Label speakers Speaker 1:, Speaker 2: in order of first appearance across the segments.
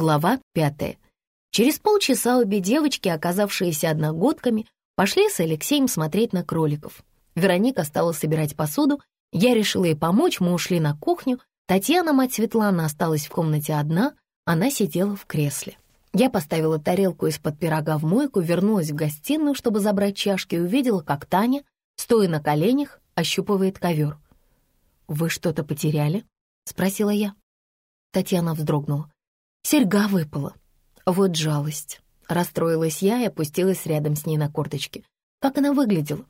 Speaker 1: Глава пятая. Через полчаса обе девочки, оказавшиеся одногодками, пошли с Алексеем смотреть на кроликов. Вероника стала собирать посуду, я решила ей помочь, мы ушли на кухню. Татьяна, мать Светлана, осталась в комнате одна, она сидела в кресле. Я поставила тарелку из-под пирога в мойку, вернулась в гостиную, чтобы забрать чашки, и увидела, как Таня, стоя на коленях, ощупывает ковер. «Вы что-то потеряли?» — спросила я. Татьяна вздрогнула. «Серьга выпала». Вот жалость. Расстроилась я и опустилась рядом с ней на корточки. Как она выглядела?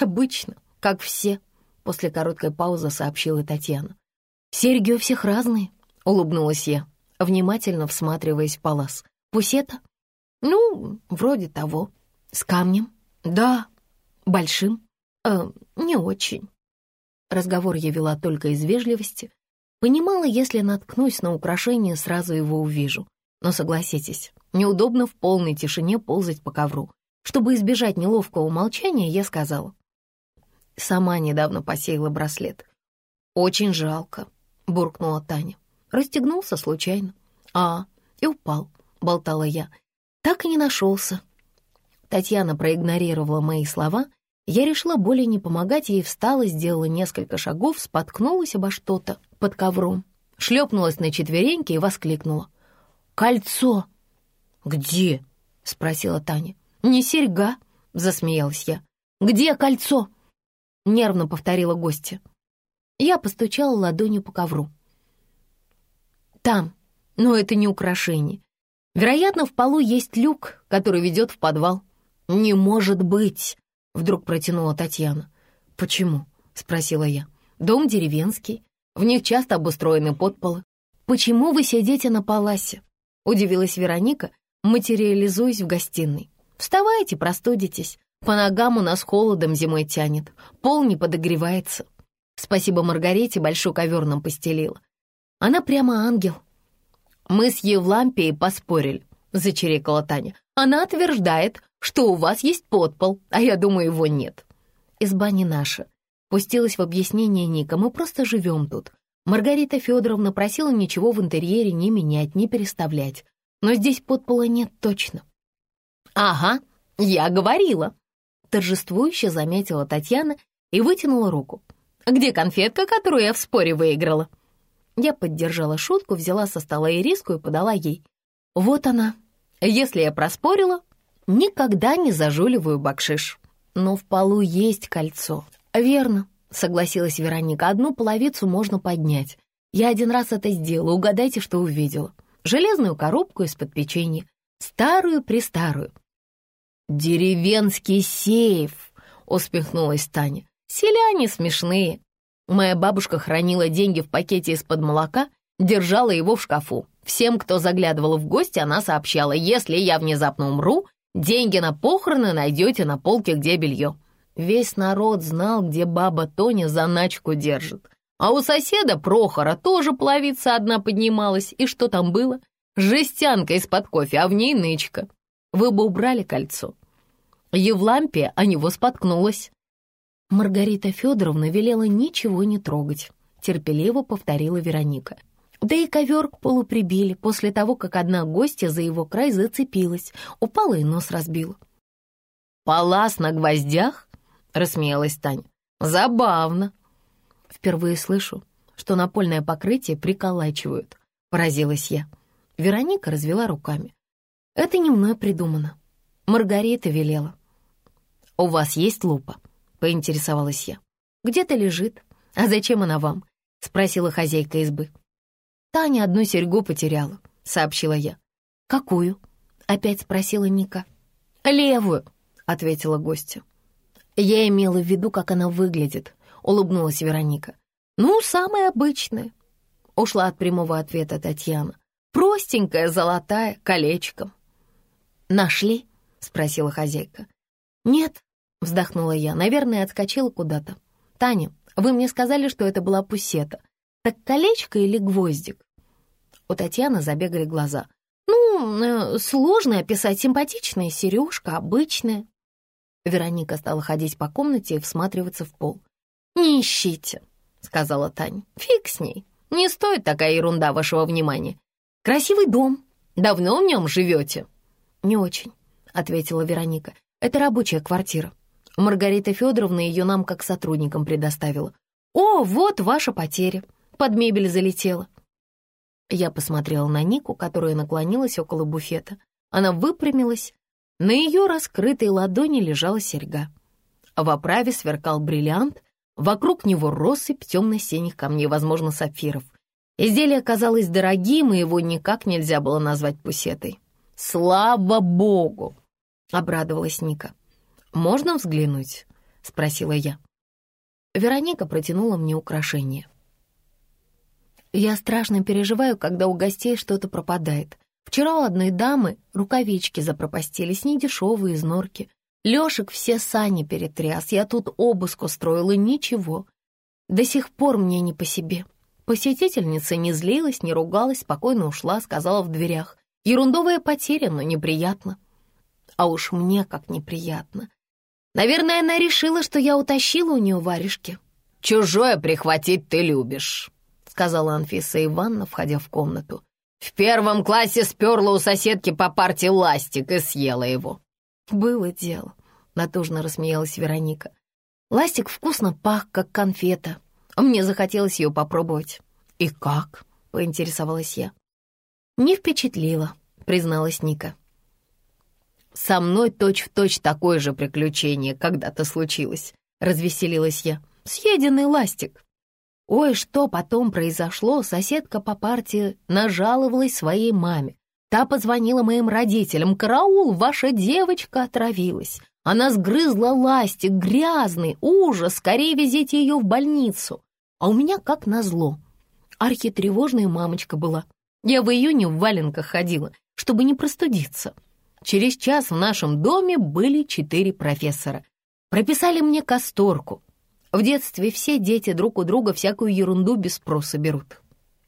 Speaker 1: Обычно, как все. После короткой паузы сообщила Татьяна. «Серьги у всех разные», — улыбнулась я, внимательно всматриваясь в палас. Пусета? Ну, вроде того. С камнем? Да. Большим? Э, не очень. Разговор я вела только из вежливости. Понимала, если наткнусь на украшение, сразу его увижу. Но согласитесь, неудобно в полной тишине ползать по ковру. Чтобы избежать неловкого молчания, я сказала. Сама недавно посеяла браслет. «Очень жалко», — буркнула Таня. Расстегнулся случайно. А, и упал болтала я. Так и не нашелся. Татьяна проигнорировала мои слова. Я решила более не помогать ей, встала, сделала несколько шагов, споткнулась обо что-то под ковром, шлепнулась на четвереньки и воскликнула. «Кольцо!» «Где?» — спросила Таня. «Не серьга», — засмеялась я. «Где кольцо?» — нервно повторила гостья. Я постучала ладонью по ковру. «Там, но это не украшение. Вероятно, в полу есть люк, который ведет в подвал. «Не может быть!» — вдруг протянула Татьяна. «Почему?» — спросила я. «Дом деревенский, в них часто обустроены подполы. Почему вы сидите на паласе?» — удивилась Вероника, материализуясь в гостиной. «Вставайте, простудитесь. По ногам у нас холодом зимой тянет, пол не подогревается. Спасибо Маргарите, большой ковер нам постелила. Она прямо ангел, «Мы с Евлампией поспорили», — зачирикала Таня. «Она утверждает, что у вас есть подпол, а я думаю, его нет». «Изба не наша», — пустилась в объяснение Ника. «Мы просто живем тут. Маргарита Федоровна просила ничего в интерьере не менять, не переставлять. Но здесь подпола нет точно». «Ага, я говорила», — торжествующе заметила Татьяна и вытянула руку. «Где конфетка, которую я в споре выиграла?» Я поддержала шутку, взяла со стола ириску и подала ей. Вот она. Если я проспорила, никогда не зажуливаю бакшиш. Но в полу есть кольцо. Верно, согласилась Вероника. Одну половицу можно поднять. Я один раз это сделала, угадайте, что увидела. Железную коробку из-под печенья. Старую-престарую. «Деревенский сейф!» — усмехнулась Таня. «Селяне смешные. Моя бабушка хранила деньги в пакете из-под молока, держала его в шкафу. Всем, кто заглядывал в гости, она сообщала, если я внезапно умру, деньги на похороны найдете на полке, где белье. Весь народ знал, где баба Тоня заначку держит. А у соседа Прохора тоже половица одна поднималась. И что там было? Жестянка из-под кофе, а в ней нычка. Вы бы убрали кольцо. Евлампия о него споткнулась. Маргарита Федоровна велела ничего не трогать, терпеливо повторила Вероника. Да и ковер к полу прибили после того, как одна гостья за его край зацепилась, упала и нос разбила. «Палас на гвоздях?» — рассмеялась Таня. «Забавно». «Впервые слышу, что напольное покрытие приколачивают», — поразилась я. Вероника развела руками. «Это не мной придумано. Маргарита велела». «У вас есть лупа?» поинтересовалась я. «Где-то лежит. А зачем она вам?» — спросила хозяйка избы. «Таня одну серьгу потеряла», — сообщила я. «Какую?» — опять спросила Ника. «Левую», — ответила гостья. «Я имела в виду, как она выглядит», — улыбнулась Вероника. «Ну, самая обычная», — ушла от прямого ответа Татьяна. «Простенькая, золотая, колечком». «Нашли?» — спросила хозяйка. «Нет, Вздохнула я, наверное, отскочила куда-то. «Таня, вы мне сказали, что это была пусета. Так колечко или гвоздик?» У Татьяны забегали глаза. «Ну, э, сложно описать. Симпатичная сережка, обычная». Вероника стала ходить по комнате и всматриваться в пол. «Не ищите», — сказала Таня. «Фиг с ней. Не стоит такая ерунда вашего внимания. Красивый дом, Давно в нем живете?»
Speaker 2: «Не очень», — ответила Вероника. «Это рабочая квартира. Маргарита Федоровна ее нам как сотрудникам предоставила. О, вот ваша потеря. Под мебель залетела». Я посмотрела на Нику, которая наклонилась около буфета. Она выпрямилась. На ее раскрытой ладони лежала серьга. В оправе сверкал бриллиант, вокруг него россыпь темно-синих камней, возможно, сапфиров. Изделие казалось дорогим, и его никак нельзя было назвать пусетой. «Слава богу!» — обрадовалась Ника. «Можно взглянуть?» — спросила я. Вероника протянула мне украшение. Я страшно переживаю, когда у гостей что-то пропадает. Вчера у одной дамы рукавички запропастились, недешевые, из норки. Лешек все сани перетряс, я тут обыск устроила, ничего. До сих пор мне не по себе. Посетительница не злилась, не ругалась, спокойно ушла, сказала в дверях. Ерундовая потеря, но неприятно. А уж мне как неприятно. Наверное, она решила, что я утащила у нее варежки.
Speaker 1: «Чужое прихватить ты любишь», — сказала Анфиса Ивановна, входя в комнату. «В первом классе сперла у соседки по парте ластик и съела его».
Speaker 2: «Было дело», — натужно рассмеялась Вероника. «Ластик вкусно пах, как конфета. Мне захотелось ее попробовать. «И как?» — поинтересовалась я. «Не впечатлило», — призналась Ника.
Speaker 1: «Со мной точь-в-точь точь такое же приключение когда-то случилось», — развеселилась я. «Съеденный ластик».
Speaker 2: Ой, что потом произошло, соседка по партии нажаловалась своей маме. Та позвонила моим родителям. «Караул, ваша девочка отравилась. Она сгрызла ластик, грязный, ужас, скорее везите ее в больницу». А у меня как назло. Архитревожная мамочка была. Я в июне в валенках ходила, чтобы не простудиться. Через час в нашем доме были четыре профессора. Прописали мне касторку. В детстве все дети друг у друга всякую ерунду без спроса берут.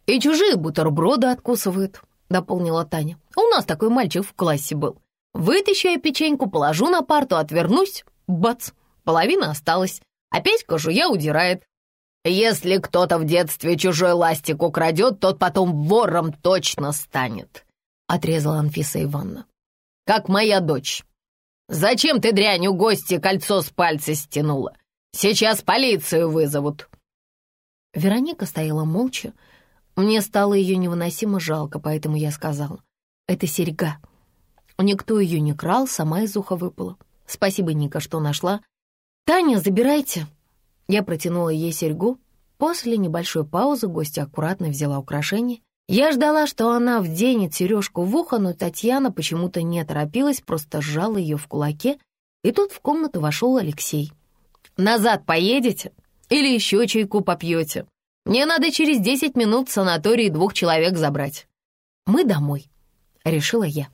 Speaker 2: «И чужие бутерброды откусывают», — дополнила Таня. «У нас такой мальчик в классе был. Вытащу я печеньку, положу на парту, отвернусь. Бац! Половина осталась. Опять кожуя удирает.
Speaker 1: Если кто-то в детстве чужой ластик украдет, тот потом вором точно станет», — отрезала Анфиса Ивановна. «Как моя дочь. Зачем ты, дрянь, у гости кольцо с пальца стянула? Сейчас полицию вызовут».
Speaker 2: Вероника стояла молча. Мне стало ее невыносимо жалко, поэтому я сказала. «Это серьга. Никто ее не крал, сама из уха выпала. Спасибо, Ника, что нашла. Таня, забирайте». Я протянула ей серьгу. После небольшой паузы гостья аккуратно взяла украшение. Я ждала, что она вденет сережку в ухо, но Татьяна почему-то не торопилась, просто сжала ее в кулаке. И тут в комнату вошел Алексей. «Назад поедете? Или еще чайку попьете? Мне надо через десять минут в санатории двух человек забрать». «Мы домой», — решила я.